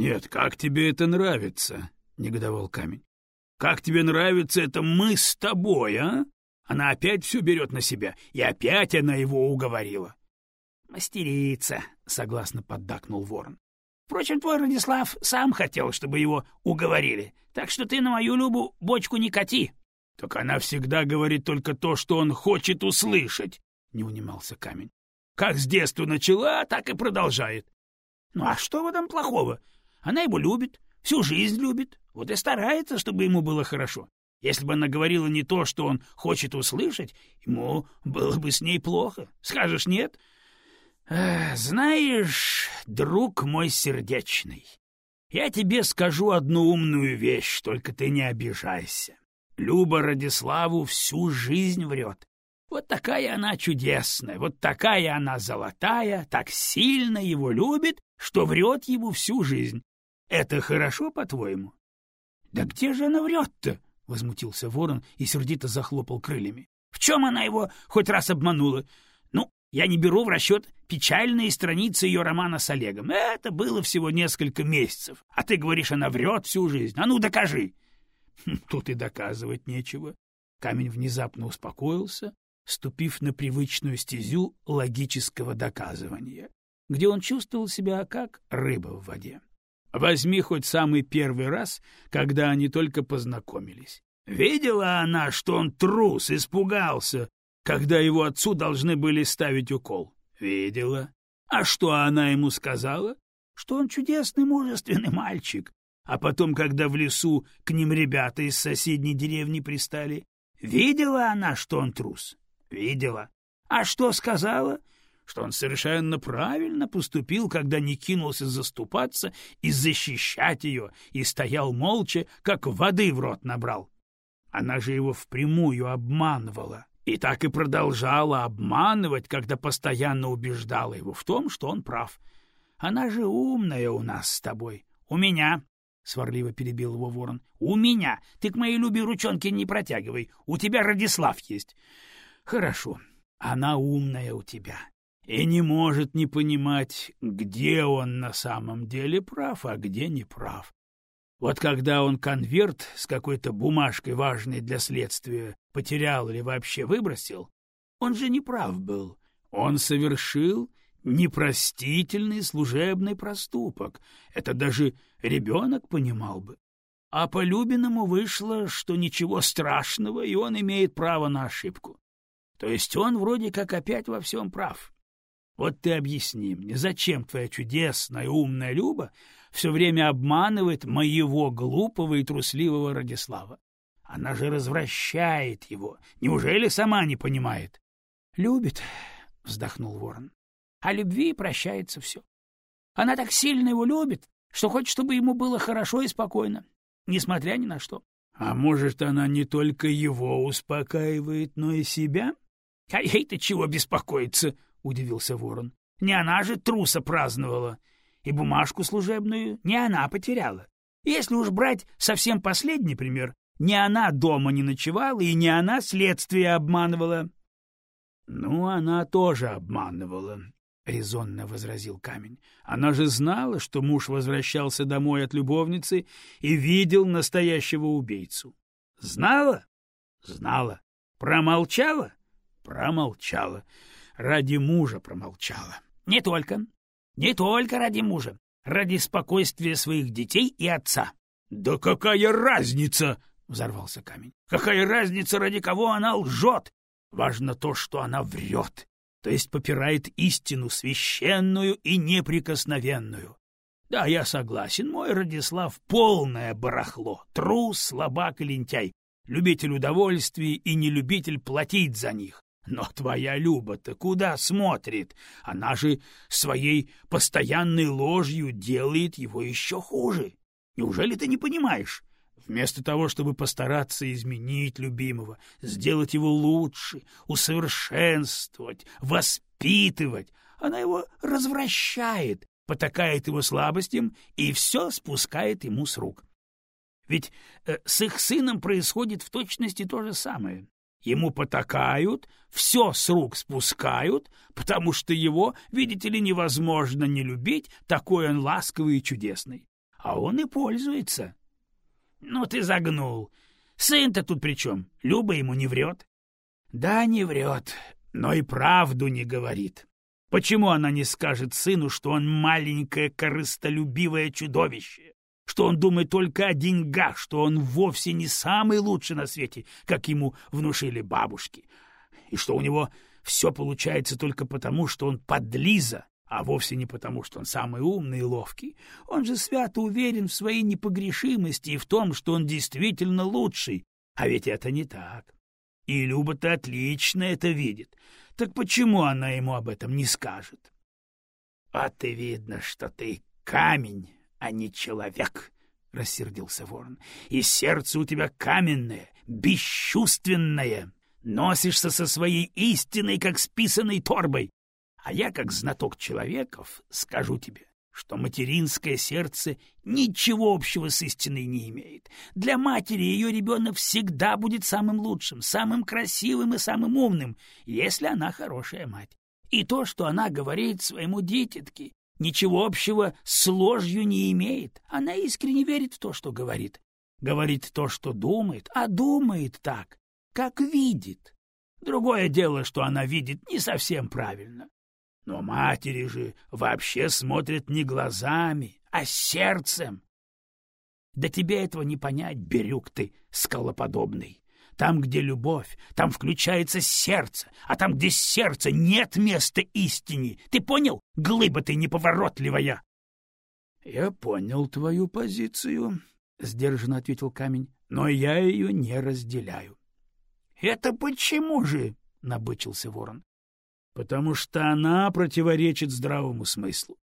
Нет, как тебе это нравится? негодовал камень. Как тебе нравится это мы с тобой, а? Она опять все берет на себя, и опять она его уговорила. Мастерица, согласно поддакнул ворон. Впрочем, твой Радислав сам хотел, чтобы его уговорили, так что ты на мою Любу бочку не кати. — Так она всегда говорит только то, что он хочет услышать, — не унимался камень. — Как с детства начала, так и продолжает. — Ну а что в этом плохого? Она его любит, всю жизнь любит, вот и старается, чтобы ему было хорошо. Если бы она говорила не то, что он хочет услышать, ему было бы с ней плохо. Скажешь нет? Знаешь, друг мой сердечный, я тебе скажу одну умную вещь, только ты не обижайся. Люба Радиславу всю жизнь врет. Вот такая она чудесная, вот такая она золотая, так сильно его любит, что врет ему всю жизнь. Это хорошо, по-твоему? — Да где же она врет-то? — возмутился ворон и сердито захлопал крыльями. — В чем она его хоть раз обманула? Я не беру в расчет печальные страницы ее романа с Олегом. Это было всего несколько месяцев. А ты говоришь, она врет всю жизнь. А ну, докажи. Хм, тут и доказывать нечего. Камень внезапно успокоился, ступив на привычную стезю логического доказывания, где он чувствовал себя как рыба в воде. Возьми хоть самый первый раз, когда они только познакомились. Видела она, что он трус, испугался, когда его отцу должны были ставить укол? Видела. А что она ему сказала? Что он чудесный, мужественный мальчик. А потом, когда в лесу к ним ребята из соседней деревни пристали, видела она, что он трус? Видела. А что сказала? Что он совершенно правильно поступил, когда не кинулся заступаться и защищать ее, и стоял молча, как воды в рот набрал. Она же его впрямую обманывала. И так и продолжала обманывать, когда постоянно убеждала его в том, что он прав. Она же умная у нас с тобой. У меня, — сварливо перебил его ворон, — у меня. Ты к моей любе ручонки не протягивай. У тебя Радислав есть. Хорошо, она умная у тебя и не может не понимать, где он на самом деле прав, а где не прав. Вот когда он конверт с какой-то бумажкой важной для следствия потерял или вообще выбросил, он же не прав был. Он совершил непростительный служебный проступок. Это даже ребенок понимал бы. А по Любиному вышло, что ничего страшного, и он имеет право на ошибку. То есть он вроде как опять во всем прав. Вот ты объясни мне, зачем твоя чудесная умная Люба все время обманывает моего глупого и трусливого Радислава. Она же развращает его. Неужели сама не понимает? — Любит, — вздохнул ворон. — А любви прощается все. Она так сильно его любит, что хочет, чтобы ему было хорошо и спокойно, несмотря ни на что. — А может, она не только его успокаивает, но и себя? — А ей-то чего беспокоиться? — удивился ворон. — Не она же труса праздновала и бумажку служебную не она потеряла. Если уж брать совсем последний пример, не она дома не ночевала и не она следствие обманывала. — Ну, она тоже обманывала, — резонно возразил камень. — Она же знала, что муж возвращался домой от любовницы и видел настоящего убийцу. — Знала? — Знала. Промолчала? — Промолчала. Ради мужа промолчала. — Не только. Не только ради мужа, ради спокойствия своих детей и отца. — Да какая разница? — взорвался камень. — Какая разница, ради кого она лжет? Важно то, что она врет, то есть попирает истину священную и неприкосновенную. Да, я согласен, мой Радислав — полное барахло, трус, слабак и лентяй, любитель удовольствий и не любитель платить за них. Но твоя Люба-то куда смотрит? Она же своей постоянной ложью делает его еще хуже. Неужели ты не понимаешь? Вместо того, чтобы постараться изменить любимого, сделать его лучше, усовершенствовать, воспитывать, она его развращает, потакает его слабостям и все спускает ему с рук. Ведь э, с их сыном происходит в точности то же самое. Ему потакают, все с рук спускают, потому что его, видите ли, невозможно не любить, такой он ласковый и чудесный. а он и пользуется. — Ну ты загнул. Сын-то тут при чем? Люба ему не врет. — Да, не врет, но и правду не говорит. Почему она не скажет сыну, что он маленькое корыстолюбивое чудовище? Что он думает только о деньгах, что он вовсе не самый лучший на свете, как ему внушили бабушки, и что у него все получается только потому, что он подлиза, а вовсе не потому, что он самый умный и ловкий. Он же свято уверен в своей непогрешимости и в том, что он действительно лучший. А ведь это не так. И Люба-то отлично это видит. Так почему она ему об этом не скажет? — А ты видно, что ты камень, а не человек, — рассердился ворон. — И сердце у тебя каменное, бесчувственное. Носишься со своей истиной, как с писаной торбой. А я, как знаток человеков, скажу тебе, что материнское сердце ничего общего с истиной не имеет. Для матери ее ребенок всегда будет самым лучшим, самым красивым и самым умным, если она хорошая мать. И то, что она говорит своему дитятке, ничего общего с ложью не имеет. Она искренне верит в то, что говорит. Говорит то, что думает, а думает так, как видит. Другое дело, что она видит не совсем правильно. Но матери же вообще смотрят не глазами, а сердцем. Да тебе этого не понять, Бирюк ты, скалоподобный. Там, где любовь, там включается сердце, а там, где сердце, нет места истине. Ты понял, глыба ты неповоротливая? — Я понял твою позицию, — сдержанно ответил камень, — но я ее не разделяю. — Это почему же? — набычился ворон. — Потому что она противоречит здравому смыслу.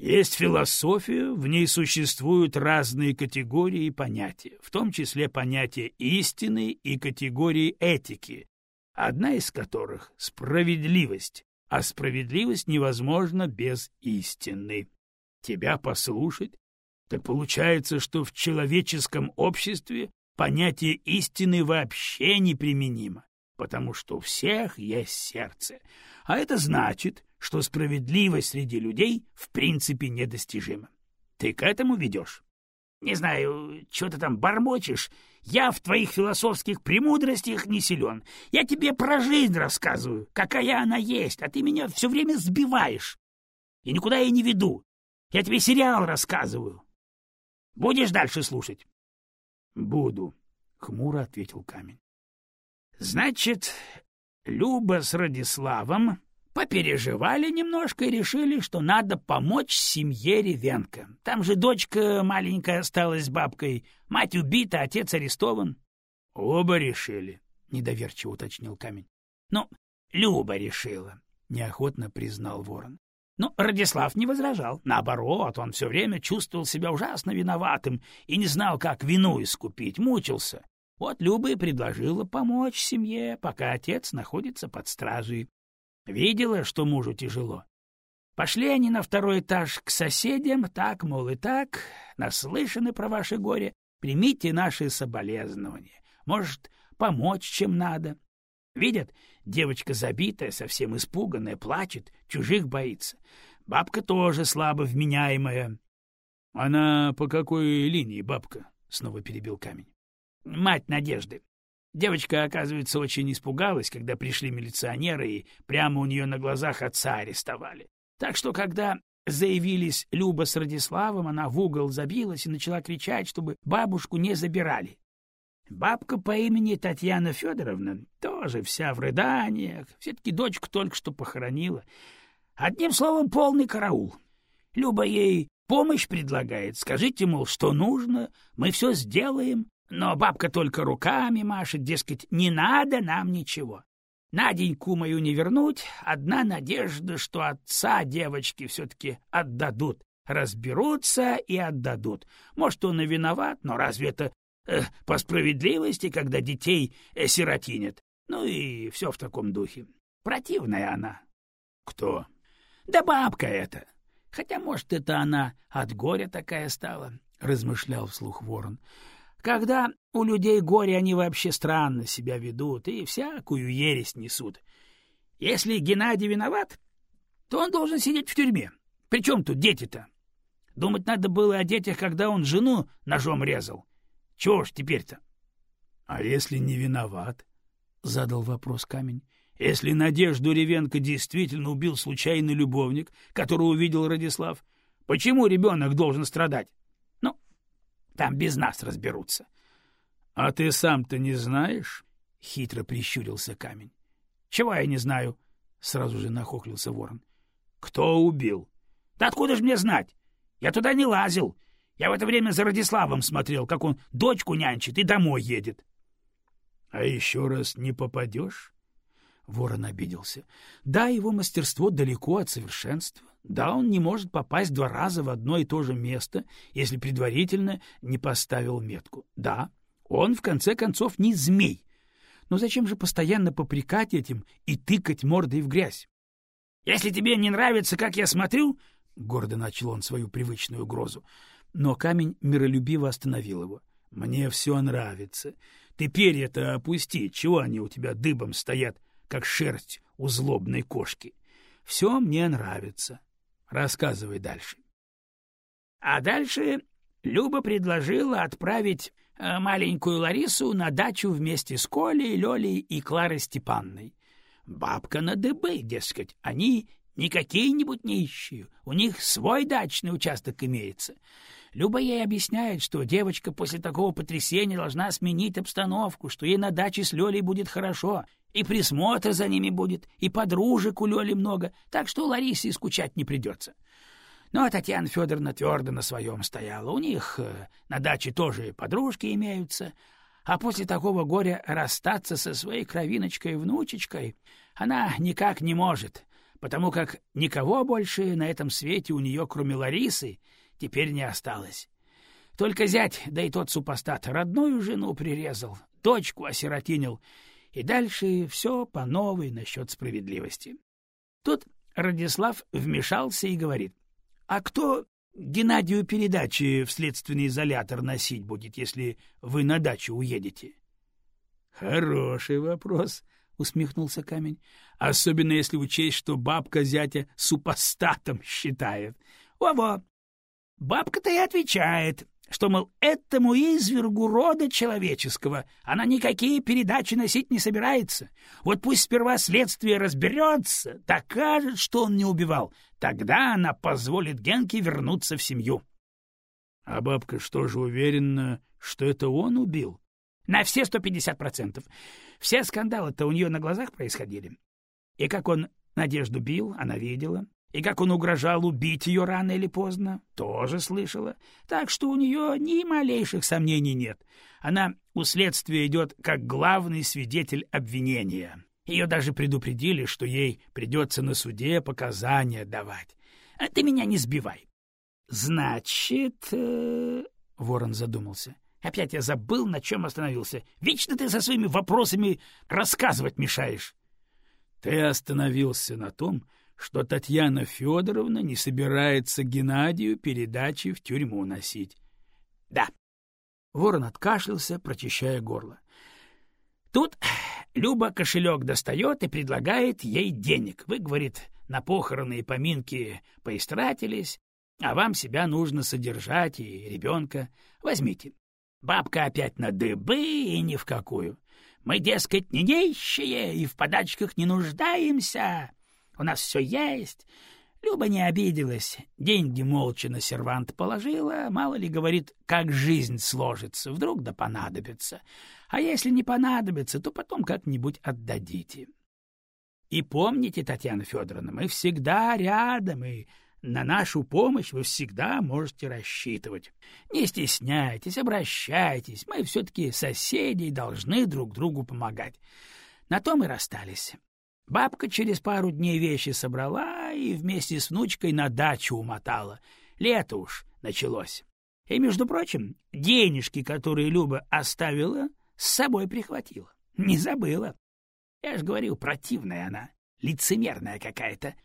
Есть философия, в ней существуют разные категории и понятия, в том числе понятия истины и категории этики, одна из которых — справедливость, а справедливость невозможна без истины. Тебя послушать? Так получается, что в человеческом обществе понятие истины вообще неприменимо, потому что у всех есть сердце, а это значит, что справедливость среди людей в принципе недостижима. Ты к этому ведешь? Не знаю, что ты там бормочешь. Я в твоих философских премудростях не силен. Я тебе про жизнь рассказываю, какая она есть, а ты меня все время сбиваешь. И никуда я не веду. Я тебе сериал рассказываю. Будешь дальше слушать? — Буду, — хмуро ответил камень. — Значит, Люба с Радиславом Попереживали немножко и решили, что надо помочь семье Ревенко. Там же дочка маленькая осталась с бабкой, мать убита, отец арестован. — Оба решили, — недоверчиво уточнил камень. — Ну, Люба решила, — неохотно признал ворон. Но Радислав не возражал. Наоборот, он все время чувствовал себя ужасно виноватым и не знал, как вину искупить, мучился. Вот Люба и предложила помочь семье, пока отец находится под стражей. Видела, что мужу тяжело. Пошли они на второй этаж к соседям, так, мол, и так, наслышаны про ваше горе, примите наши соболезнования. Может, помочь чем надо. Видят, девочка забитая, совсем испуганная, плачет, чужих боится. Бабка тоже слабо вменяемая. — Она по какой линии, бабка? — снова перебил камень. — Мать Надежды. Девочка, оказывается, очень испугалась, когда пришли милиционеры и прямо у нее на глазах отца арестовали. Так что, когда заявились Люба с Радиславом, она в угол забилась и начала кричать, чтобы бабушку не забирали. Бабка по имени Татьяна Федоровна тоже вся в рыданиях, все-таки дочку только что похоронила. Одним словом, полный караул. Люба ей помощь предлагает, скажите, мол, что нужно, мы все сделаем. Но бабка только руками машет, дескать, не надо нам ничего. Наденьку мою не вернуть, одна надежда, что отца девочки все-таки отдадут, разберутся и отдадут. Может, он и виноват, но разве это э, по справедливости, когда детей э, сиротинят? Ну и все в таком духе. Противная она. Кто? Да бабка эта. Хотя, может, это она от горя такая стала, — размышлял вслух ворон. Когда у людей горе, они вообще странно себя ведут и всякую ересь несут. Если Геннадий виноват, то он должен сидеть в тюрьме. Причем тут дети-то? Думать надо было о детях, когда он жену ножом резал. Чего ж теперь-то? — А если не виноват? — задал вопрос камень. — Если Надежду Ревенко действительно убил случайный любовник, которого увидел Радислав, почему ребенок должен страдать? Там без нас разберутся. — А ты сам-то не знаешь? — хитро прищурился камень. — Чего я не знаю? — сразу же нахохлился ворон. — Кто убил? — Да откуда же мне знать? Я туда не лазил. Я в это время за Радиславом смотрел, как он дочку нянчит и домой едет. — А еще раз не попадешь? Ворон обиделся. Да, его мастерство далеко от совершенства. Да, он не может попасть два раза в одно и то же место, если предварительно не поставил метку. Да, он, в конце концов, не змей. Но зачем же постоянно попрекать этим и тыкать мордой в грязь? — Если тебе не нравится, как я смотрю, — гордо начал он свою привычную угрозу, но камень миролюбиво остановил его. — Мне все нравится. Ты перья-то опусти, чего они у тебя дыбом стоят, как шерсть у злобной кошки? Все мне нравится. Рассказывай дальше. А дальше Люба предложила отправить э, маленькую Ларису на дачу вместе с Колей, Лёлей и Кларой Степанной. Бабка на дыбы, дескать, они не какие-нибудь нищие, у них свой дачный участок имеется. Люба ей объясняет, что девочка после такого потрясения должна сменить обстановку, что ей на даче с Лёлей будет хорошо, и присмотр за ними будет, и подружек у Лёли много, так что Ларисе и скучать не придется. Но Татьяна Федоровна твердо на своем стояла. У них э, на даче тоже подружки имеются, а после такого горя расстаться со своей кровиночкой-внучечкой она никак не может, потому как никого больше на этом свете у нее, кроме Ларисы, теперь не осталось. Только зять, да и тот супостат, родную жену прирезал, дочку осиротинил, и дальше все по новой насчет справедливости. Тут Радислав вмешался и говорит, «А кто Геннадию передачи в следственный изолятор носить будет, если вы на дачу уедете? — Хороший вопрос, — усмехнулся камень. — Особенно если учесть, что бабка зятя супостатом считает. Во — Во-во! Бабка-то и отвечает, что, мол, этому извергу рода человеческого она никакие передачи носить не собирается. Вот пусть сперва следствие разберется, докажет, что он не убивал. Тогда она позволит Генке вернуться в семью. — А бабка что же уверена, что это он убил? — На все сто пятьдесят процентов. Все скандалы-то у нее на глазах происходили. И как он Надежду бил, она видела. И как он угрожал убить ее рано или поздно, тоже слышала. Так что у нее ни малейших сомнений нет. Она у следствия идет как главный свидетель обвинения. Ее даже предупредили, что ей придется на суде показания давать. А ты меня не сбивай. Значит... Э... Ворон задумался. Опять я забыл, на чем остановился. Вечно ты со своими вопросами рассказывать мешаешь. Ты остановился на том, что Татьяна Федоровна не собирается Геннадию передачи в тюрьму носить. — Да. Ворон откашлялся, прочищая горло. Тут Люба кошелек достает и предлагает ей денег. Вы, говорит, на похороны и поминки поистратились, а вам себя нужно содержать и ребенка. Возьмите. Бабка опять на дыбы и ни в какую. Мы, дескать, не нищие и в подачках не нуждаемся. У нас все есть. Люба не обиделась. Деньги молча на сервант положила. Мало ли, говорит, как жизнь сложится. Вдруг да понадобится. А если не понадобится, то потом как-нибудь отдадите. И помните, Татьяна Федоровна, мы всегда рядом, и на нашу помощь вы всегда можете рассчитывать. Не стесняйтесь, обращайтесь. Мы все-таки соседи и должны друг другу помогать. На том и расстались. Бабка через пару дней вещи собрала и вместе с внучкой на дачу умотала. Лето уж началось. И, между прочим, денежки, которые Люба оставила, с собой прихватила. Не забыла. Я ж говорил, противная она, лицемерная какая-то.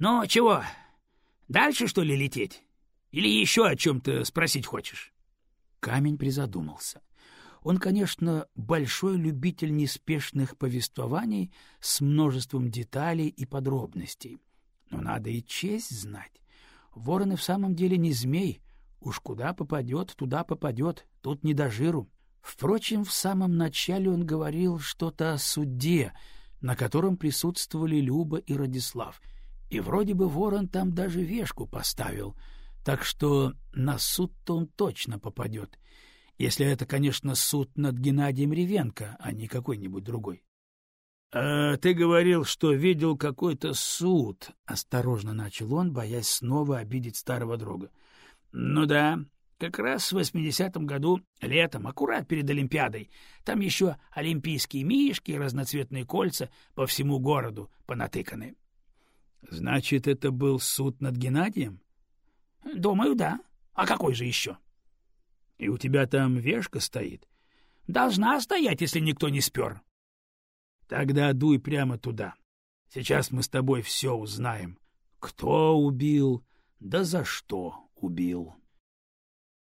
Ну, чего, дальше, что ли, лететь? Или еще о чем-то спросить хочешь? Камень призадумался. Он, конечно, большой любитель неспешных повествований с множеством деталей и подробностей. Но надо и честь знать. ворон и в самом деле не змей. Уж куда попадет, туда попадет, тут не до жиру. Впрочем, в самом начале он говорил что-то о суде, на котором присутствовали Люба и Радислав. И вроде бы ворон там даже вешку поставил, так что на суд-то он точно попадет. Если это, конечно, суд над Геннадием Ревенко, а не какой-нибудь другой. — А ты говорил, что видел какой-то суд, — осторожно начал он, боясь снова обидеть старого друга. — Ну да, как раз в 80-м году, летом, аккурат перед Олимпиадой. Там еще олимпийские мишки и разноцветные кольца по всему городу понатыканы. — Значит, это был суд над Геннадием? — Думаю, да. А какой же еще? — И у тебя там вешка стоит? — Должна стоять, если никто не спер. — Тогда дуй прямо туда. Сейчас мы с тобой все узнаем. Кто убил, да за что убил.